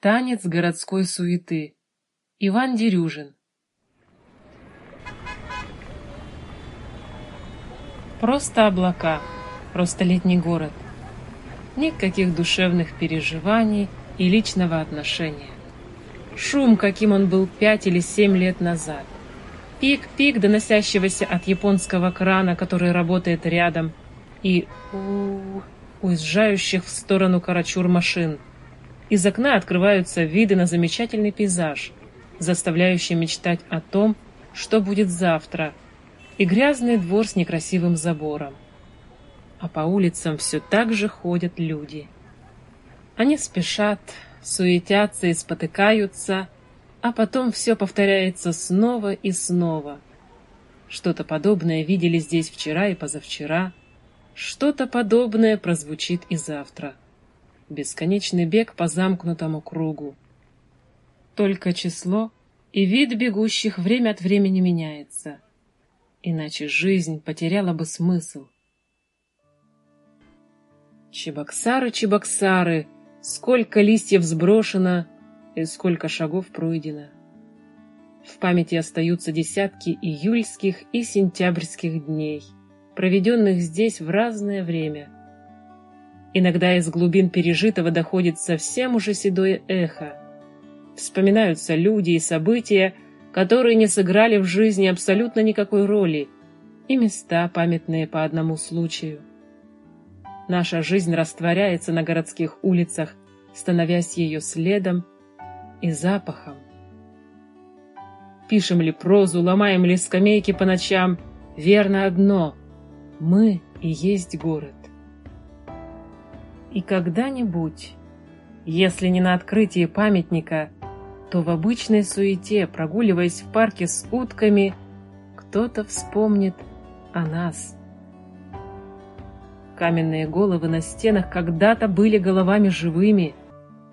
Танец городской суеты. Иван Дерюжин. Просто облака, просто летний город. Никаких душевных переживаний и личного отношения. Шум, каким он был пять или семь лет назад. Пик-пик, доносящегося от японского крана, который работает рядом, и у уезжающих в сторону Карачур машин. Из окна открываются виды на замечательный пейзаж, заставляющий мечтать о том, что будет завтра, и грязный двор с некрасивым забором. А по улицам все так же ходят люди. Они спешат, суетятся и спотыкаются, а потом все повторяется снова и снова. Что-то подобное видели здесь вчера и позавчера, что-то подобное прозвучит и завтра. Бесконечный бег по замкнутому кругу. Только число и вид бегущих время от времени меняется. Иначе жизнь потеряла бы смысл. Чебоксары, чебоксары, сколько листьев сброшено, и сколько шагов пройдено. В памяти остаются десятки июльских и сентябрьских дней, проведенных здесь в разное время. Иногда из глубин пережитого доходит совсем уже седое эхо. Вспоминаются люди и события, которые не сыграли в жизни абсолютно никакой роли, и места, памятные по одному случаю. Наша жизнь растворяется на городских улицах, становясь ее следом и запахом. Пишем ли прозу, ломаем ли скамейки по ночам, верно одно — мы и есть город. И когда-нибудь, если не на открытии памятника, то в обычной суете, прогуливаясь в парке с утками, кто-то вспомнит о нас. Каменные головы на стенах когда-то были головами живыми —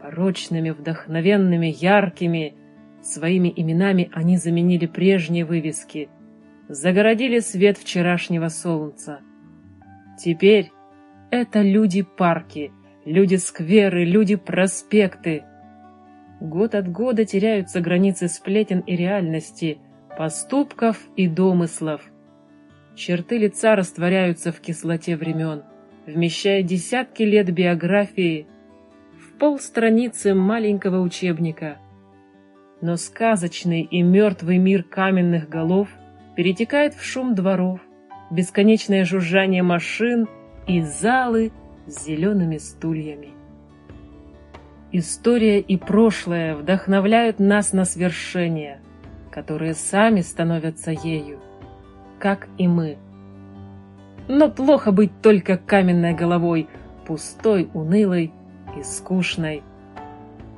порочными, вдохновенными, яркими. Своими именами они заменили прежние вывески, загородили свет вчерашнего солнца. Теперь это люди-парки, люди-скверы, люди-проспекты. Год от года теряются границы сплетен и реальности, поступков и домыслов. Черты лица растворяются в кислоте времен, вмещая десятки лет биографии полстраницы маленького учебника. Но сказочный и мертвый мир каменных голов перетекает в шум дворов, бесконечное жужжание машин и залы с зелеными стульями. История и прошлое вдохновляют нас на свершения, которые сами становятся ею, как и мы. Но плохо быть только каменной головой, пустой, унылой, и скучной.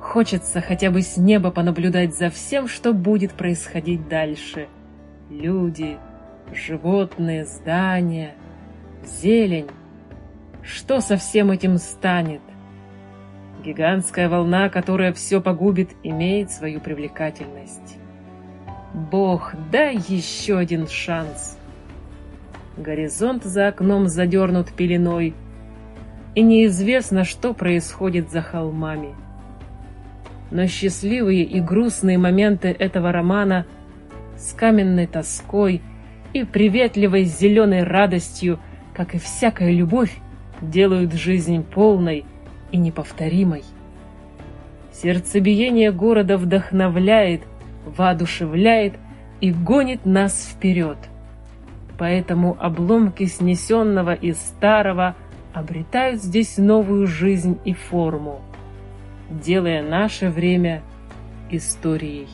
Хочется хотя бы с неба понаблюдать за всем, что будет происходить дальше. Люди, животные, здания, зелень. Что со всем этим станет? Гигантская волна, которая все погубит, имеет свою привлекательность. Бог, дай еще один шанс. Горизонт за окном задернут пеленой — и неизвестно, что происходит за холмами. Но счастливые и грустные моменты этого романа с каменной тоской и приветливой зеленой радостью, как и всякая любовь, делают жизнь полной и неповторимой. Сердцебиение города вдохновляет, воодушевляет и гонит нас вперед. Поэтому обломки снесенного и старого – обретают здесь новую жизнь и форму, делая наше время историей.